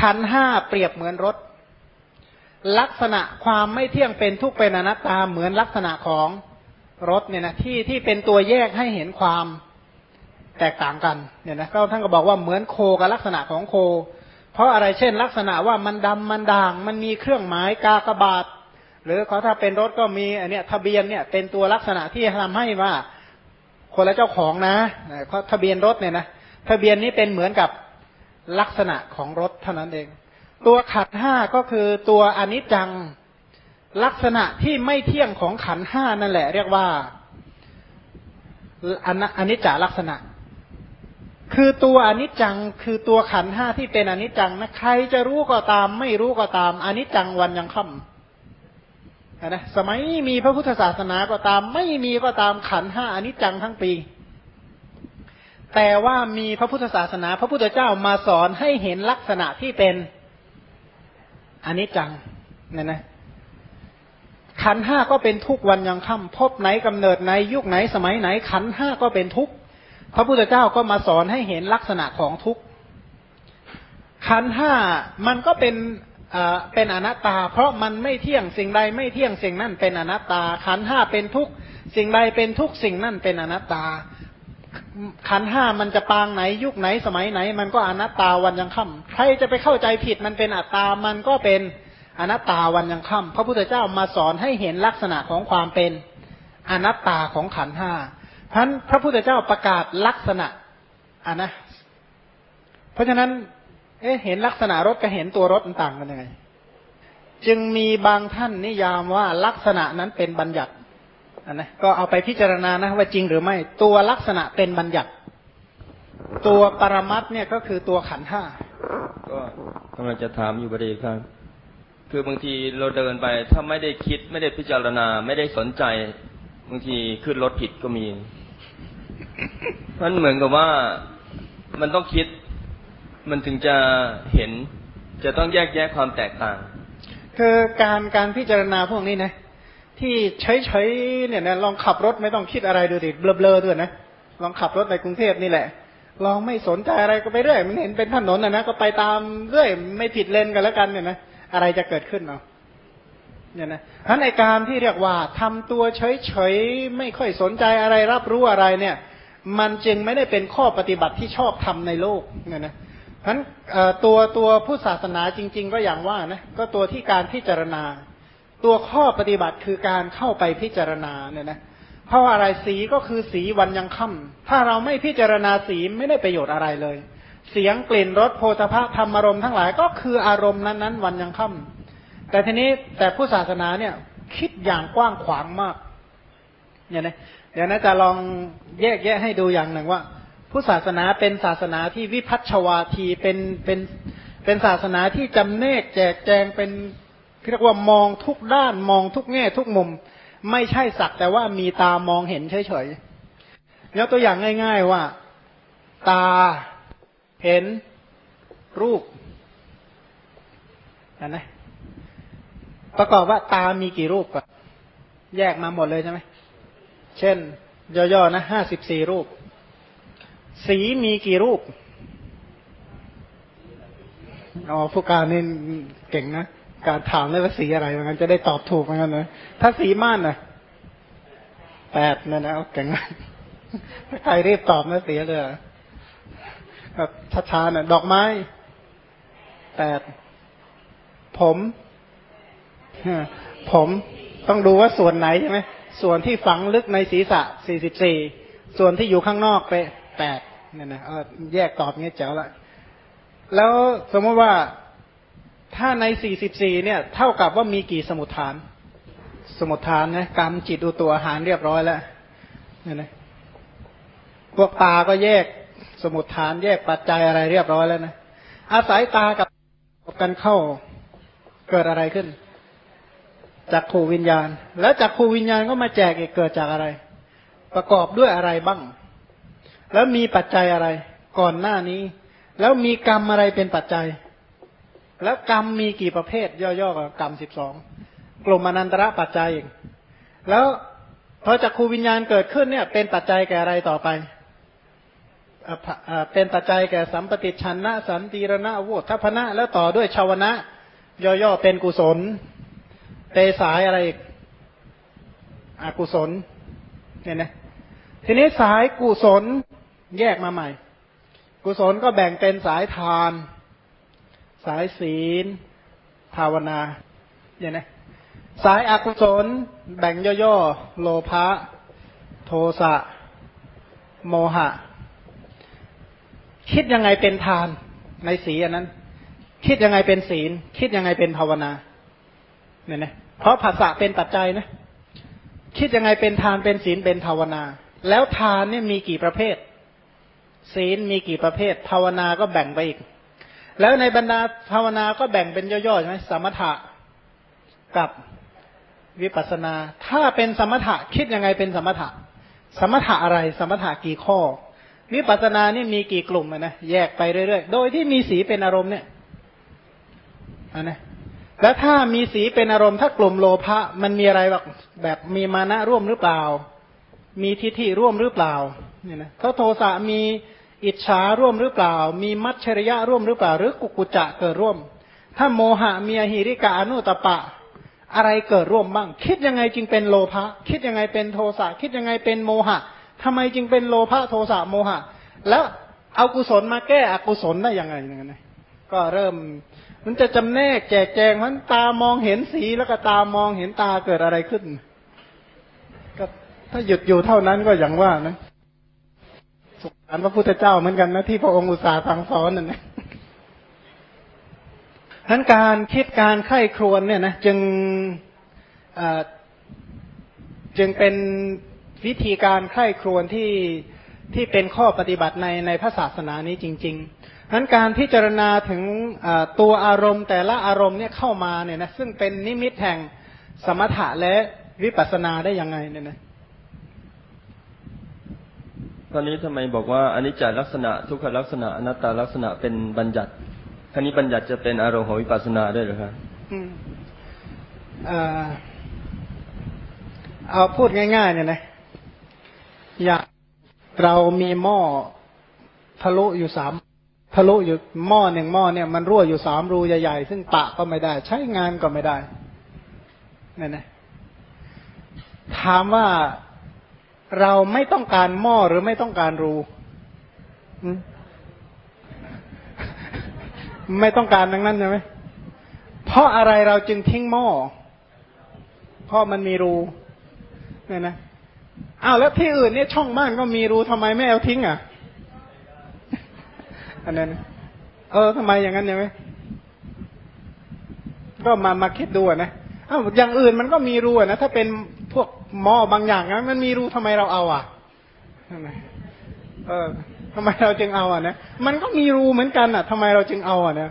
ขันห้าเปรียบเหมือนรถ ลักษณะความไม่เที่ยงเป็นทุกเป็นอนัตตาเหมือนลักษณะของรถเนี่ยนะที่ที่เป็นตัวแยกให้เห็นความแตกต่างกันเนี่ยนะก็ท่านก็บอกว่าเหมือนโคกับลักษณะของโค เพราะอะไรเช่น ลักษณะว่ามันดำมันด่าง มันมีเครื่องหมายกากบาท หรือเขาถ้าเป็นรถก็มีอันเนี้ยทะเบียนเนี่ยเป็นตัวลักษณะที่ทำให้ว่าคนละเจ้าของนะเพราะทะเบียนรถเนี่ยนะทะเบียนนี้เป็นเหมือนกับ ลักษณะของรถเท่านั้นเอง ตัวขัดห้าก็คือตัวอนิจจังลักษณะที่ไม่เที่ยงของขันห้านั่นแหละ เรียกว่าอนิจจลักษณะ คือตัวอนิจจังคือตัวขันห้าที่เป็นอนิจจังนะใครจะรู้ก็ตาม ไม่รู้ก็ตามอนิจจังวันยังค่ำนะสมัยมีพระพุทธศาสนาก็ตาม ไม่มีก็ตามขันห้าอนิจจังทั้งปี แต่ว่ามีพระพุทธศาสนา พระพุทธเจ้ามาสอนให้เห็นลักษณะที่เป็นอันิจจังเนี่ยนะขันห้าก็เป็นทุกวันยังค่ำพบไหนกำเนิดไหนยุคไหนสมัยไหน ขันห้าก็เป็นทุกพระพุทธเจ้าก็มาสอนให้เห็นลักษณะของทุกขันห้ามันก็เป็นเป็นอนัตตา เพราะมันไม่เที่ยงสิ่งใดไม่เที่ยงสิ่งนั้นเป็นอนัตตา ขันห้าเป็นทุกสิ่งใดเป็นทุกสิ่งนั้นเป็นอนัตตา ขันห้ามันจะปางไหนยุคไหนสมัยไหน มันก็อนัตตาวันยังค่ำใครจะไปเข้าใจผิดมันเป็นอัตตามันก็เป็นอนัตตาวันยังค่ำพระพุทธเจ้ามาสอนให้เห็นลักษณะของความเป็นอนัตตาของขันห้าท่านพระพุทธเจ้าประกาศลักษณะอ่านะ เพราะฉะนั้น เอ๊ะเห็นลักษณะรถกับเห็นตัวรถต่างกันยังไง จึงมีบางท่านนิยามว่าลักษณะนั้นเป็นบัญญัติ นนะก็เอาไปพิจารณานะว่าจริงหรือไม่ตัวลักษณะเป็นบัญญัติ ตัวปรมัตเนี่ยก็คือตัวขันห้าก็กำลังจะถามอยู่ประเดี๋ยวครับ คือบางทีเราเดินไป ถ้าไม่ได้คิดไม่ได้พิจารณา ไม่ได้สนใจ บางทีขึ้นรถผิดก็มีมันเหมือนกับว่ามันต้องคิด มันถึงจะเห็น จะต้องแยกแยะความแตกต่าง คือการการพิจารณาพวกนี้นะ ที่ใช้ๆเนี่ยนะลองขับรถไม่ต้องคิดอะไรดูดิเบลอๆด้วยนะลองขับรถในกรุงเทพนี่แหละ ลองไม่สนใจอะไรก็ไปเรื่อยมันเห็นเป็นถนนนะนะก็ไปตามเรื่อยไม่ผิดเลนกันแล้วกันเนี่ยนะอะไรจะเกิดขึ้นเนาะเนี่ยนะท่านในการที่เรียกว่าทำตัวเฉยๆไม่ค่อยสนใจอะไรรับรู้อะไรเนี่ย มันจึงไม่ได้เป็นข้อปฏิบัติที่ชอบทำในโลกเนี่ยนะท่านตัวตัวผู้ศาสนาจริง ๆ ก็อย่างว่านะก็ตัวที่การพิจารณา ตัวข้อปฏิบัติคือการเข้าไปพิจารณาเนี่ยนะเพราะอะไรสีก็คือสีวันยังค่ำถ้าเราไม่พิจารณาสีไม่ได้ประโยชน์อะไรเลย เสียงกลิ่นรสโพธภะธรรมอารมณ์ทั้งหลายก็คืออารมณ์นั้นๆ วันยังค่ำแต่ทีนี้แต่ผู้ศาสนาเนี่ยคิดอย่างกว้างขวางมากเนี่ยนะเดี๋ยวนะจะลองแยกแยะให้ดูอย่างหนึ่งว่า ผู้ศาสนาเป็นศาสนาที่วิพัฒชวาทีเป็นเป็นเป็นศาสนาที่จำเนกแจกแจงเป็น เรียกว่ามองทุกด้านมองทุกแง่ทุกมุม ไม่ใช่สักแต่ว่ามีตามองเห็นเฉยๆยกตัวอย่างง่าย ๆว่า ตาเห็นรูปนนะประกอบว่าตามีกี่รูปก่อนแยกมาหมดเลยใช่ไหมเช่น ย่อๆนะห้าสิบสี่รูป สีมีกี่รูปอ๋อผู้การนี่เก่งนะ การถามเลยว่าสีอะไรมันจะได้ตอบถูกเหมือนกันนะถ้าสีม่านนะแปดนั่นนะเก่งถ้าใครรีบตอบนะเสียเลยแบบช้าๆน่ะ ดอกไม้แปดผมผมต้องดูว่าส่วนไหนใช่ไหมส่วนที่ฝังลึกในศีรษะสี่สิบสี่ส่วนที่อยู่ข้างนอกไปแปดเนี่ยนะแยกตอบเงี้ยเจ๋วละแล้วสมมติว่า ถ้าในสี่สิบสี่เนี่ยเท่ากับว่ามีกี่สมุทฐาน สมุทฐานนะกรรมจิตดูตัวอาหารเรียบร้อยแล้วเนี่ยนะพวกตาก็แยกสมุดฐานแยกปัจจัยอะไรเรียบร้อยแล้วนะอาศัยตากับกันเข้าเกิดอะไรขึ้นจากขูวิญญาณ แล้วจากขูวิญญาณก็มาแจกอีกเกิดจากอะไร ประกอบด้วยอะไรบ้าง แล้วมีปัจจัยอะไร ก่อนหน้านี้ แล้วมีกรรมอะไรเป็นปัจจัย แล้วกรรมมีกี่ประเภท ย่อๆกับกรรมสิบสองกลุ่มอนันตระปัจจัยอีกแล้วพอจากขูวิญญาณเกิดขึ้นเนี่ย เป็นปัจจัยแก่อะไรต่อไปเป็นปัจจัยแก่สัมปติชันนะสันติรณะโวทัพนะ แล้วต่อด้วยชาวนะ ย่อๆเป็นกุศล เตสายอะไรอีกอกุศลเนี่ยนะทีนี้สายกุศลแยกมาใหม่ กุศลก็แบ่งเป็นสายทาน สายศีล ภาวนาเนี่ยนะสายอากุศล แบ่งย่อๆ โลภะโทสะ โมหะ คิดยังไงเป็นทานในสีอันนั้น คิดยังไงเป็นศีล คิดยังไงเป็นภาวนาเนี่ยนะเพราะภาษาเป็นปัจจัยนะ คิดยังไงเป็นทานเป็นศีลเป็นภาวนา แล้วทานเนี่ยมีกี่ประเภท ศีลมีกี่ประเภท ภาวนาก็แบ่งไปอีก แล้วในบรรดาภาวนาก็แบ่งเป็นย่อๆใช่ไหมสมถะกับวิปัสนา ถ้าเป็นสมถะคิดยังไงเป็นสมถะ สมถะอะไร สมถะกี่ข้อ วิปัสนานี่มีกี่กลุ่มนะแยกไปเรื่อยๆ โดยที่มีสีเป็นอารมณ์เนี่ยอันนะแล้วถ้ามีสีเป็นอารมณ์ถ้ากลุ่มโลภะมันมีอะไรแบบแบบมีมานะร่วมหรือเปล่า มีทิฏฐิร่วมหรือเปล่าเนี่ยนะถ้าโทสะมี อิจฉาร่วมหรือเปล่า มีมัจฉริยะร่วมหรือเปล่า หรือกุกุจะเกิดร่วม ถ้าโมหะมีอหิริกาอนุตปะ อะไรเกิดร่วมบ้าง คิดยังไงจึงเป็นโลภะคิดยังไงเป็นโทสะคิดยังไงเป็นโมหะทำไมจึงเป็นโลภะโทสะโมหะ แล้วเอากุศลมาแก้อกุศลได้ยังไงอย่างนั้นก็เริ่มมันจะจำแนกแจกแจงมันตามองเห็นสีแล้วก็ตามองเห็นตาเกิดอะไรขึ้นก็ถ้าหยุดอยู่เท่านั้นก็อย่างว่านะ สุขานพระพุทธเจ้าเหมือนกันนะที่พระองค์อุตสาห์สั่งสอนนั่นนะทั้นการคิดการไข้ครวนเนี่ยนะจึงจึงเป็นวิธีการไข้ครวนที่ที่เป็นข้อปฏิบัติในในพระศาสนานี้จริงๆทั้นการพิจารณาถึงตัวอารมณ์ แต่ละอารมณ์เนี่ยเข้ามาเนี่ยนะซึ่งเป็นนิมิตแห่งสมถะและวิปัสสนาได้ยังไงเนี่ยนะ ตอนนี้ทำไมบอกว่าอนิจจลักษณะทุกขลักษณะอนัตตลักษณะเป็นบัญญัติครนี้บัญญัติจะเป็นอารมณ์ของวิปัสสนาได้หรือครับเอาพูดง่าย ๆ เนี่ยนะ อยากเรามีหม้อทะลุอยู่สามทะลุอยู่หม้อหนึ่งหม้อเนี่ยมันรั่วอยู่สามรูใหญ่ๆ ซึ่งปะก็ไม่ได้ ใช้งานก็ไม่ได้เนี่ยนะถามว่า เราไม่ต้องการหม้อหรือไม่ต้องการรูไม่ต้องการดังนั้นใช่ไหมเพราะอะไรเราจึงทิ้งหม้อ เพราะมันมีรูเนี่ยนะอ้าวแล้วที่อื่นเนี่ยช่องบ้านก็มีรูทำไมไม่เอาทิ้งอะ อันนั้นเออทำไมอย่างนั้นใช่ไหมก็มามาคิดดูนะอ้าวอย่างอื่นมันก็มีรูนะถ้าเป็น หม้อบางอย่างนั้นมันมีรูทำไมเราเอาอะเออทำไมเราจึงเอาอะนะมันก็มีรูเหมือนกันอะทำไมเราจึงเอาอะนะ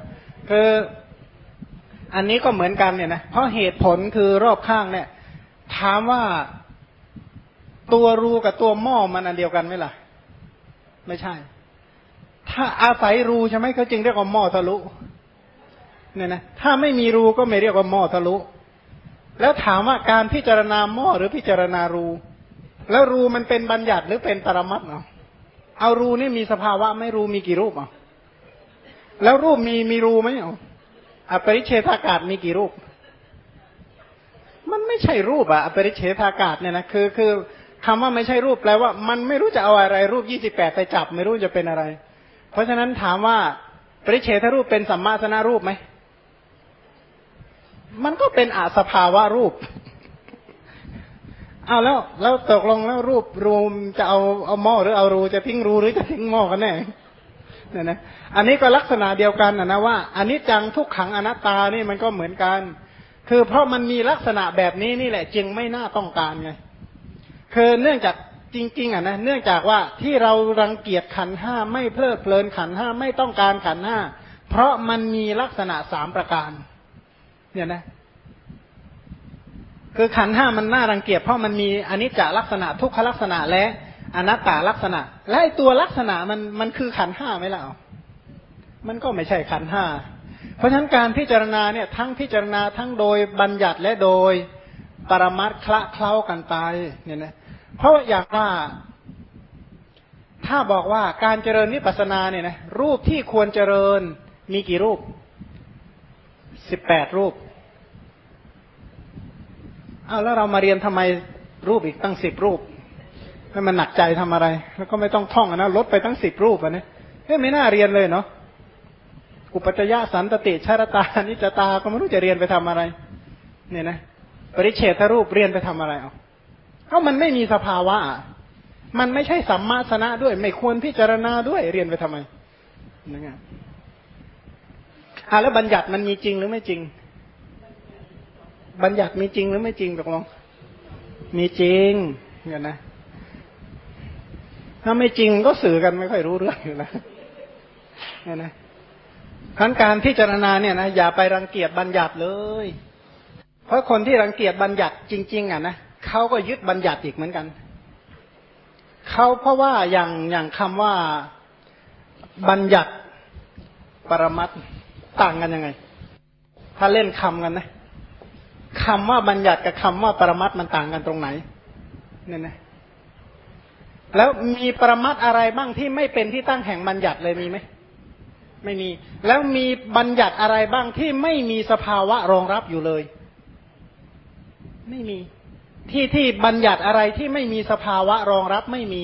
คืออันนี้ก็เหมือนกันเนี่ยนะเพราะเหตุผลคือรอบข้างเนี่ย ถามว่าตัวรูกับตัวหม้อมันอันเดียวกันไหมล่ะ ไม่ใช่ ถ้าอาศัยรูใช่ไหมเขาจึงเรียกว่าหม้อทะลุ เนี่ยนะถ้าไม่มีรูก็ไม่เรียกว่าหม้อทะลุ แล้วถามว่าการพิจารณาหม้อหรือพิจารณารู แล้วรูมันเป็นบัญญัติหรือเป็นปรมัตเนาะเอารูนี่มีสภาวะไม่รูมีกี่รูปอะแล้วรูปมีมีรูไหมอะอปริเชทากาศมีกี่รูป มันไม่ใช่รูปอะอปริเชทากาศเนี่ยนะคือคือคำว่าไม่ใช่รูปแปลว่า มันไม่รู้จะเอาอะไรรูปยี่สิบแปดไปจับ ไม่รู้จะเป็นอะไร เพราะฉะนั้นถามว่าปริเชทรูปเป็นสัมมาสนารูปไหม มันก็เป็นอาสภาวะรูปเอาแล้วแล้วตกลงแล้วรูปรูมจะเอาเอาหม้อหรือเอารูจะทิ้งรูหรือจะทิ้งหม้อกันแน่เนี่ยนะอันนี้ก็ลักษณะเดียวกันนะนะว่าอันนี้จังทุกขังอนัตตานี่มันก็เหมือนกัน คือเพราะมันมีลักษณะแบบนี้นี่แหละ จึงไม่น่าต้องการไงคือเนื่องจากจริง ๆอะนะเนื่องจากว่าที่เรารังเกียจขันห้าไม่เพลิดเพลินขันห้าไม่ต้องการขันห้าเพราะมันมีลักษณะสามประการ เนี่ยนะ คือขันห้ามันน่ารังเกียจเพราะมันมีอนิจจลักษณะ ทุกขลักษณะและอนัตตลักษณะ และตัวลักษณะมันมันคือขันห้าไหมล่ะมันก็ไม่ใช่ขันห้าเพราะฉะนั้นการพิจารณาเนี่ยทั้งพิจารณาทั้งโดยบัญญัติและโดยปรมัตคละเคล้ากันไปเนี่ยนะเพราะอยากว่า ถ้าบอกว่าการเจริญวิปัสสนาเนี่ยนะรูปที่ควรเจริญมีกี่รูปสิบแปดรูป เอาแล้วเรามาเรียนทำไมรูปอีกตั้งสิบรูปให้มันหนักใจทำอะไร แล้วก็ไม่ต้องท่องนะลดไปตั้งสิบรูปอะนะเฮ้ยไม่น่าเรียนเลยเนาะอุปจยะสันตติชารตานิจตาก็ไม่รู้จะเรียนไปทำอะไร เนี่ยนะปริเฉทรูปเรียนไปทำอะไรเอาก็มันไม่มีสภาวะมันไม่ใช่สัมมาสนะด้วย ไม่ควรพิจารณาด้วยเรียนไปทำไมนะไงอ่าแล้วบัญญัติมันมีจริงหรือไม่จริง บัญญัติมีจริงหรือไม่จริงตกลง มีจริงเงี้ยนะ ถ้าไม่จริงก็สื่อกันไม่ค่อยรู้เรื่องอยู่แล้วเนี่ยนะขั้นการพิจารณาเนี่ยนะอย่าไปรังเกียจบัญญัติเลย เพราะคนที่รังเกียจบัญญัติจริง ๆ อะนะเขาก็ยึดบัญญัติอีกเหมือนกันเขาเพราะว่าอย่างอย่างคำว่าบัญญัติปรมัตต่างกันยังไง ถ้าเล่นคำกันนะ คำว่าบัญญัติกับคำว่าปรมัตมันต่างกันตรงไหนเนี่ยนะแล้วมีปรมัตอะไรบ้างที่ไม่เป็นที่ตั้งแห่งบัญญัติเลยมีไหมไม่มี แล้วมีบัญญัติอะไรบ้างที่ไม่มีสภาวะรองรับอยู่เลย ไม่มี ที่ที่บัญญัติอะไรที่ไม่มีสภาวะรองรับไม่มี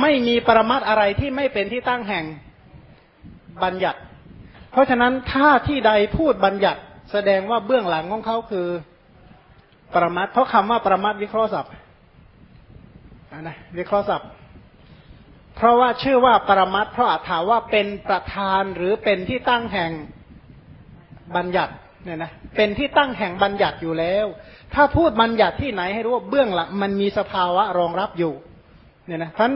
ไม่มีปรมัตอะไรที่ไม่เป็นที่ตั้งแห่งบัญญัติ เพราะฉะนั้นถ้าที่ใดพูดบัญญัติ แสดงว่าเบื้องหลังของเขาคือปรมัตเพราะคำว่าปรมัตวิเคราะห์ศัพท์นะวิเคราะห์ศัพท์เพราะว่าชื่อว่าปรมัตเพราะอาถาว่าเป็นประธานหรือเป็นที่ตั้งแห่งบัญญัติเนี่ยนะเป็นที่ตั้งแห่งบัญญัติอยู่แล้ว ถ้าพูดบัญญัติที่ไหนให้รู้ว่าเบื้องหลังมันมีสภาวะรองรับอยู่เนี่ยนะท่าน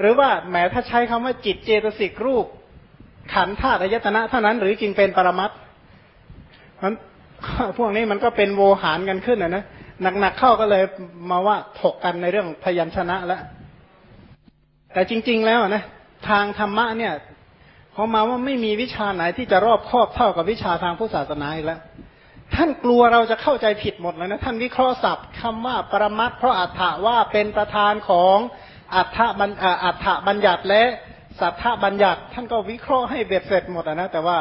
หรือว่าแม้ถ้าใช้คำว่าจิตเจตสิกรูป ขันธาตุอายตนะเท่านั้นหรือจริงเป็นปรมัตมั นพวกนี้มันก็เป็นโวหารกันขึ้นนะนะหนักๆเข้าก็เลยมาว่าถกกันในเรื่องพยัญชนะแล้วแต่จริง ๆ แล้วนะทางธรรมะเนี่ยเขามาว่าไม่มีวิชาไหนที่จะรอบครอบเท่ากับวิชาทางพุทธศาสนาอีกแล้ว ท่านกลัวเราจะเข้าใจผิดหมดเลยนะ ท่านวิเคราะห์ศัพท์คำว่าปรมัตเพราะอัฏฐว่าเป็นประธานของอัฏฐบัญอัฏฐบัญญัติและสัทธบัญญัติ ท่านก็วิเคราะห์ให้เบ็ดเสร็จหมดนะแต่ว่า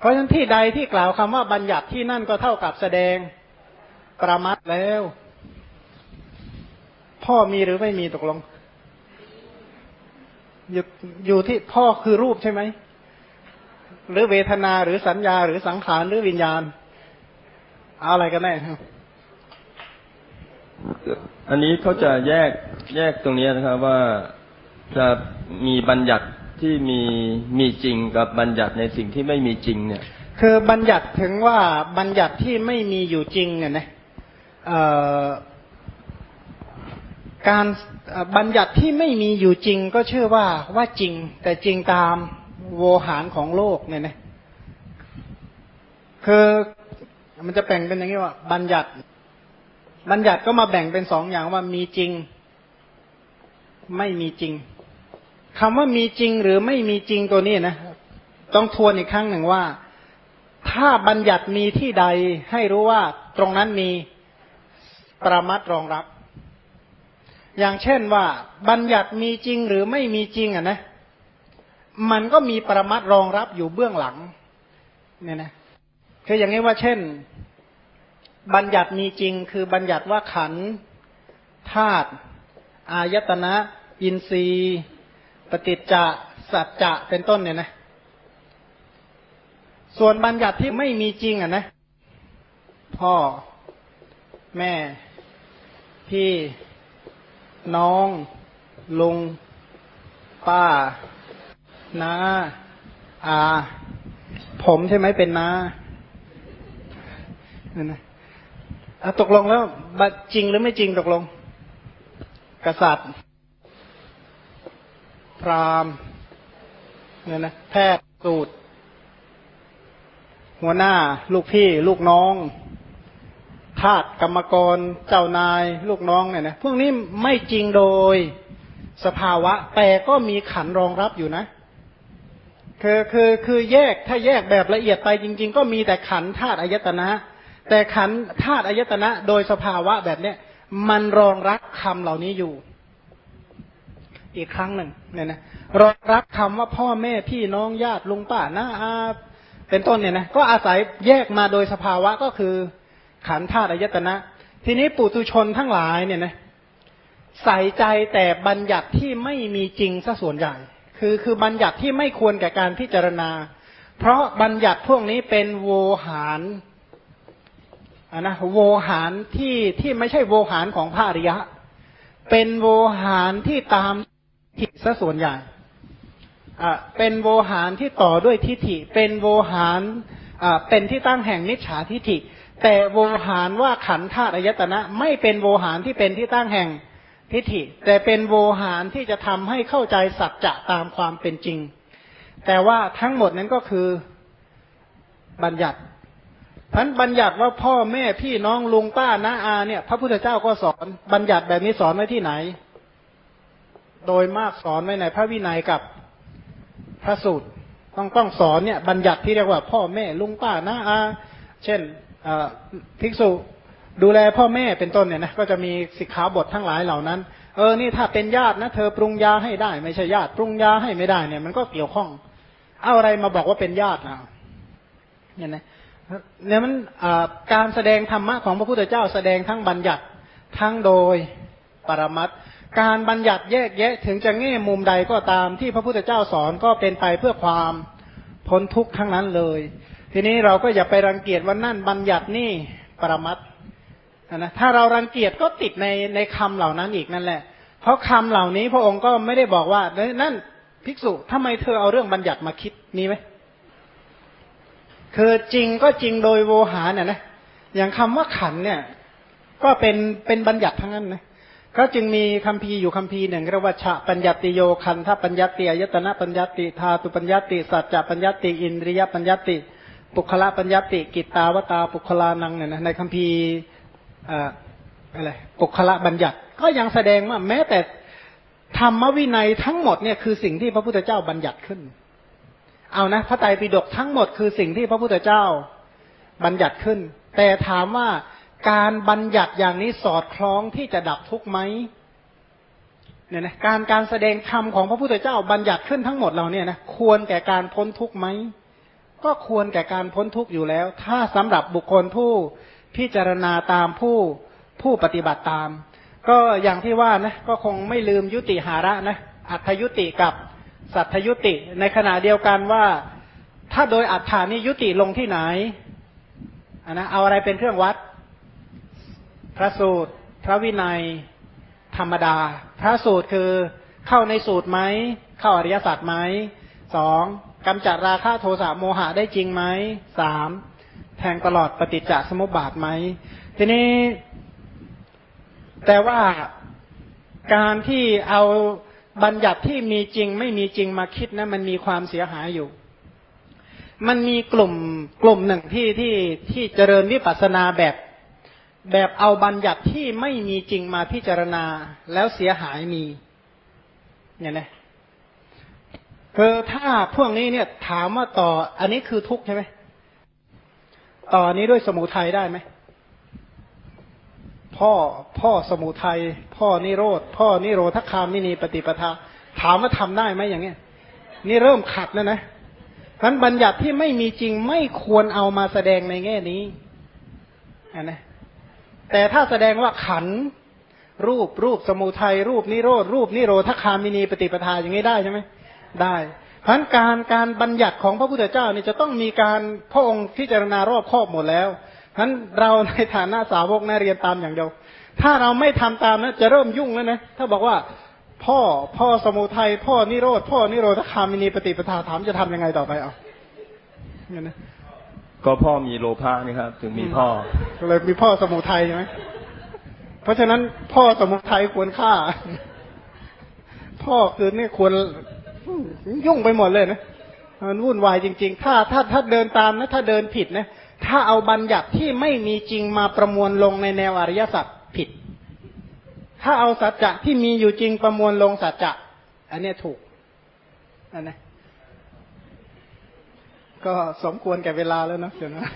เพราะฉะนั้นที่ใดที่กล่าวคำว่าบัญญัติที่นั่นก็เท่ากับแสดงประมัตแล้ว พ่อมีหรือไม่มีตกลงอยู่อยู่ที่พ่อคือรูปใช่ไหม หรือเวทนาหรือสัญญาหรือสังขารหรือวิญญาณ เอาอะไรกันแน่ครับ อันนี้เขาจะแยกแยกตรงนี้นะครับว่าจะมีบัญญัติ ที่มีมีจริงกับบัญญัติในสิ่งที่ไม่มีจริงเนี่ย คือบัญญัติถึงว่าบัญญัติที่ไม่มีอยู่จริงเนี่ยนะการบัญญัติที่ไม่มีอยู่จริงก็เชื่อว่าว่าจริง แต่จริงตามโวหารของโลกเนี่ยนะคือมันจะแบ่งเป็นอย่างนี้ว่า บัญญัติ บัญญัติก็มาแบ่งเป็นสองอย่างว่ามีจริง ไม่มีจริง คำว่ามีจริงหรือไม่มีจริงตัวนี้นะ ต้องทวนอีกครั้งหนึ่งว่า ถ้าบัญญัติมีที่ใดให้รู้ว่าตรงนั้นมีประมัดรองรับ อย่างเช่นว่า บัญญัติมีจริงหรือไม่มีจริงอะนะ มันก็มีประมัดรองรับอยู่เบื้องหลัง เนี่ยนะคืออย่างนี้ว่าเช่น บัญญัติมีจริง คือบัญญัติว่าขันธาตุอายตนะ อินทรีย์ ปฏิจจะสัจจะเป็นต้นเนี่ยนะ ส่วนบัญญัติที่ไม่มีจริงอะนะ พ่อแม่ พี่น้อง ลุง ป้า น้า อา ผมใช่ไหมเป็นน้านั่นนะตกลงแล้วจริงหรือไม่จริงตกลง กษัตริย์ พราหมณ์เนี่ยนะแพทย์สูตร หัวหน้า ลูกพี่ ลูกน้องทาสกรรมกร เจ้านาย ลูกน้องเนี่ยนะพวกนี้ไม่จริงโดยสภาวะ แต่ก็มีขันรองรับอยู่นะคือคือคือแยกถ้าแยกแบบละเอียดไปจริง ๆ ก็มีแต่ขันธาตุอายตนะ แต่ขันธาตุอายตนะ โดยสภาวะแบบเนี้ยมันรองรับคำเหล่านี้อยู่ อีกครั้งหนึ่งเนี่ยนะรองรับคำว่าพ่อแม่พี่น้องญาติลุงป้าน้าอาเป็นต้นเนี่ยนะก็อาศัยแยกมาโดยสภาวะก็คือขันธ์ธาตุอายตนะ ทีนี้ปุตุชนทั้งหลายเนี่ยนะใส่ใจแต่บัญญัติที่ไม่มีจริงซะส่วนใหญ่ คือคือบัญญัติที่ไม่ควรแก่การพิจารณา เพราะบัญญัติพวกนี้เป็นโวหารอะนะโวหารที่ที่ไม่ใช่โวหารของพระอริยะ เป็นโวหารที่ตาม ฐิซะส่วนใหญ่เป็นโวหารที่ต่อด้วยทิฏฐิ เป็นโวหารเป็นที่ตั้งแห่งนิจฉาทิฏฐิ แต่โวหารว่าขันธ์ธาตุอายตนะ ไม่เป็นโวหารที่เป็นที่ตั้งแห่งทิฏฐิ แต่เป็นโวหารที่จะทำให้เข้าใจสัจจะตามความเป็นจริง แต่ว่าทั้งหมดนั้นก็คือบัญญัติพันบัญญัติว่าพ่อแม่พี่น้องลุงป้าน้าอาเนี่ย พระพุทธเจ้าก็สอนบัญญัติแบบนี้สอนไว้ที่ไหน โดยมากสอนไว้ในพระวินัยกับพระสูตร ต้องต้องสอนเนี่ยบัญญัติที่เรียกว่าพ่อแม่ลุงป้าน้าอาเช่นภิกษุดูแลพ่อแม่เป็นต้นเนี่ยนะก็จะมีสิกขาบททั้งหลายเหล่านั้น เออนี่ถ้าเป็นญาตินะเธอปรุงยาให้ได้ ไม่ใช่ญาติปรุงยาให้ไม่ได้เนี่ยมันก็เกี่ยวข้อง เอาอะไรมาบอกว่าเป็นญาตินะเนี่ยนะเนี่ยมันการแสดงธรรมะของพระพุทธเจ้าแสดงทั้งบัญญัติทั้งโดยปรมัต การบัญญัติแยกแยะถึงจะแง่มุมใดก็ตามที่พระพุทธเจ้าสอนก็เป็นไปเพื่อความพ้นทุกข์ทั้งนั้นเลย ทีนี้เราก็อย่าไปรังเกียจว่านั่นบัญญัตินี่ปรมัตนะถ้าเรารังเกียจก็ติดในในคำเหล่านั้นอีกนั่นแหละ เพราะคำเหล่านี้พระองค์ก็ไม่ได้บอกว่านั่นภิกษุทำไมเธอเอาเรื่องบัญญัติมาคิดมีไหมคือจริงก็จริงโดยโวหารเนี่ยนะอย่างคำว่าขันเนี่ย ก็เป็นเป็นบัญญัติทั้งนั้นนะ ก็จึงมีคำพีอยู่คำพีหนึ่งเรียกว่าฉะปัญญติโยคันทปัญญติอายตนะปัญญติธาตุปัญญติสัจจะปัญญติอินทรียปัญญติ ปุคละปัญญติ กิตตาวตาปุคลานังเนี่ยนะในคำพีอะไรปุคละบัญญัติ ก็ยังแสดงว่าแม้แต่ธรรมวินัยทั้งหมดเนี่ยคือสิ่งที่พระพุทธเจ้าบัญญัติขึ้น เอานะพระไตรปิฎกทั้งหมดคือสิ่งที่พระพุทธเจ้าบัญญัติขึ้น แต่ถามว่า การบัญญัติอย่างนี้สอดคล้องที่จะดับทุกข์ไหมเนี่ยนะการการแสดงธรรมของพระพุทธเจ้าบัญญัติขึ้นทั้งหมดเราเนี่ยนะควรแก่การพ้นทุกข์ไหมก็ควรแก่การพ้นทุกข์อยู่แล้ว ถ้าสำหรับบุคคลผู้พิจารณาตามผู้ผู้ปฏิบัติตาม ก็อย่างที่ว่านะก็คงไม่ลืมยุติหาระนะอัธยุติกับสัทยุติ ในขณะเดียวกันว่า ถ้าโดยอัฏฐานี้ยุติลงที่ไหนนนะเอาอะไรเป็นเครื่องวัด พระสูตร พระวินัย ธรรมดา พระสูตรคือเข้าในสูตรไหม เข้าอริยสัจไหมสองกำจัดราคะโทสะโมหะได้จริงไหมสามแทงตลอดปฏิจจสมุปบาทไหม ทีนี้ แต่ว่าการที่เอาบัญญัติที่มีจริงไม่มีจริงมาคิดนะมันมีความเสียหายอยู่ มันมีกลุ่มกลุ่มหนึ่งที่ที่ที่เจริญวิปัสสนาแบบ แบบเอาบัญญัติที่ไม่มีจริงมาพิจารณาแล้วเสียหายมี เนี่ยนะคือถ้าพวกนี้เนี่ย ถามว่าต่อ อันนี้คือทุกข์ใช่ไหมต่อนี้ด้วยสมุทัยได้ไหมพ่อพ่อสมุทัยพ่อนิโรธพ่อนิโรธคามนินีปฏิปทา ถามว่าทำได้ไหมอย่างเงี้ย นี่เริ่มขัดแล้วนะนั้นบัญญัติที่ไม่มีจริงไม่ควรเอามาแสดงในแง่นี้นะ แต่ถ้าแสดงว่าขันรูปรูปสมุทัยรูปนิโรธรูปนิโรธคามินีปฏิปทาอย่างนี้ได้ใช่ไหมได้เพราะการการบัญญัติของพระพุทธเจ้านี่จะต้องมีการพระองค์พิจารณารอบครอบหมดแล้วฉะนั้นเราในฐานะสาวกนะเรียนตามอย่างเดียว ถ้าเราไม่ทำตามนะจะเริ่มยุ่งแล้วนะถ้าบอกว่าพ่อพ่อสมุทัยพ่อนิโรธพ่อนิโรธคามินีปฏิปทาถามจะทำยังไงต่อไปเอาเนี่ยนะ ก็พ่อมีโลภะนี่ครับ ถึงมีพ่อเลยมีพ่อสมุทัยใช่ไหมเพราะฉะนั้นพ่อสมุทัยควรฆ่า พ่อคือเนี่ยควรยุ่งไปหมดเลยนะมันวุ่นวายจริง ๆ ถ้าถ้าถ้าเดินตามนะถ้าเดินผิดนะถ้าเอาบัญญัติที่ไม่มีจริงมาประมวลลงในแนวอริยสัจผิด ถ้าเอาสัจจะที่มีอยู่จริงประมวลลงสัจจะ อันนี้ถูกอันนี้ ก็สมควรแก่เวลาแล้วนะเดี๋ยวนะ